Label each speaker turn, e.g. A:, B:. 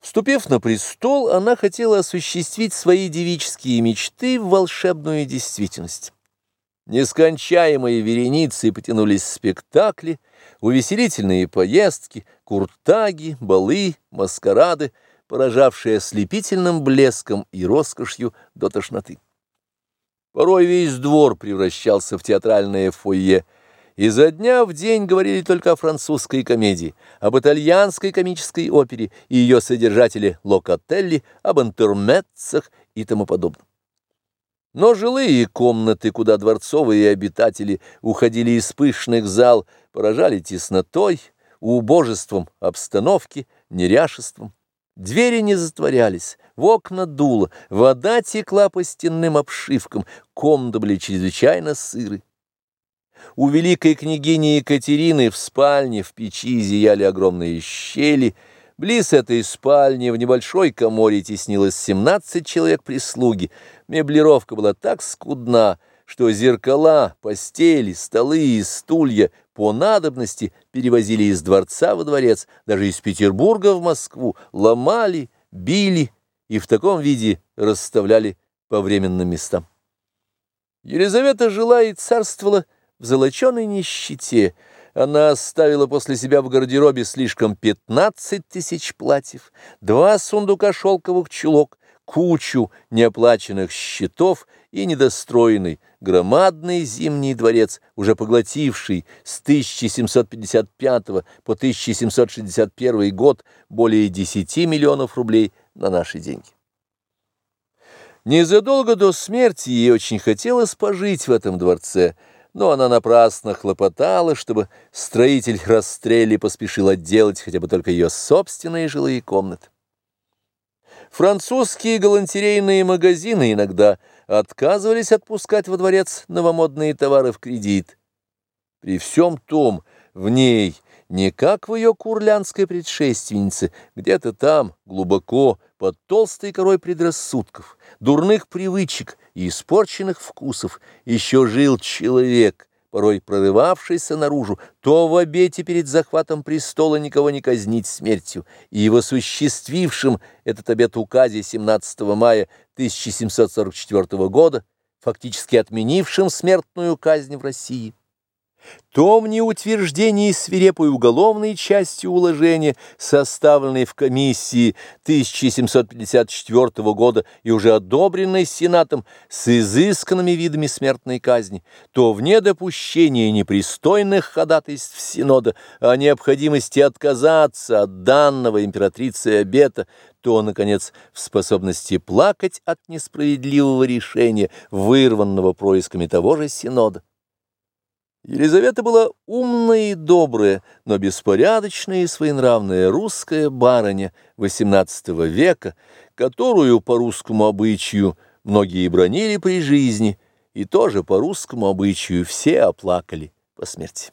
A: Вступив на престол, она хотела осуществить свои девические мечты в волшебную действительность. Нескончаемые вереницы потянулись спектакли, увеселительные поездки, куртаги, балы, маскарады, поражавшие ослепительным блеском и роскошью до тошноты. Порой весь двор превращался в театральное фойе, Изо дня в день говорили только о французской комедии, об итальянской комической опере и ее содержателе Локотелли, об интермеццах и тому подобном. Но жилые комнаты, куда дворцовые обитатели уходили из пышных зал, поражали теснотой, убожеством обстановки, неряшеством. Двери не затворялись, в окна дуло, вода текла по стенным обшивкам, комнаты были чрезвычайно сыры. У великой княгини Екатерины в спальне в печи зияли огромные щели. Близ этой спальни в небольшой коморе теснилось 17 человек прислуги. Меблировка была так скудна, что зеркала, постели, столы и стулья по надобности перевозили из дворца во дворец, даже из Петербурга в Москву, ломали, били и в таком виде расставляли по временным местам. Елизавета жила и царствовала в золоченой нищете она оставила после себя в гардеробе слишком 15 тысяч платьев, два сундука шелковых чулок, кучу неоплаченных счетов и недостроенный громадный зимний дворец, уже поглотивший с 1755 по 1761 год более 10 миллионов рублей на наши деньги. Незадолго до смерти ей очень хотелось пожить в этом дворце – но она напрасно хлопотала, чтобы строитель Растрелли поспешил отделать хотя бы только ее собственные жилые комнаты. Французские галантерейные магазины иногда отказывались отпускать во дворец новомодные товары в кредит. При всем том, в ней, не как в ее курлянской предшественнице, где-то там, глубоко, под толстой корой предрассудков, дурных привычек и испорченных вкусов, еще жил человек, порой прорывавшийся наружу, то в обете перед захватом престола никого не казнить смертью, и в осуществившем этот обет указе 17 мая 1744 года, фактически отменившим смертную казнь в России том неутверждении свирепой уголовной части уложения, составленной в комиссии 1754 года и уже одобренной Сенатом с изысканными видами смертной казни, то в недопущении непристойных ходатайств Синода о необходимости отказаться от данного императрицы обета, то, наконец, в способности плакать от несправедливого решения, вырванного происками того же Синода. Елизавета была умная и добрая, но беспорядочная и своенравная русская барыня XVIII века, которую по русскому обычаю многие бронили при жизни, и тоже по русскому обычаю все оплакали по смерти.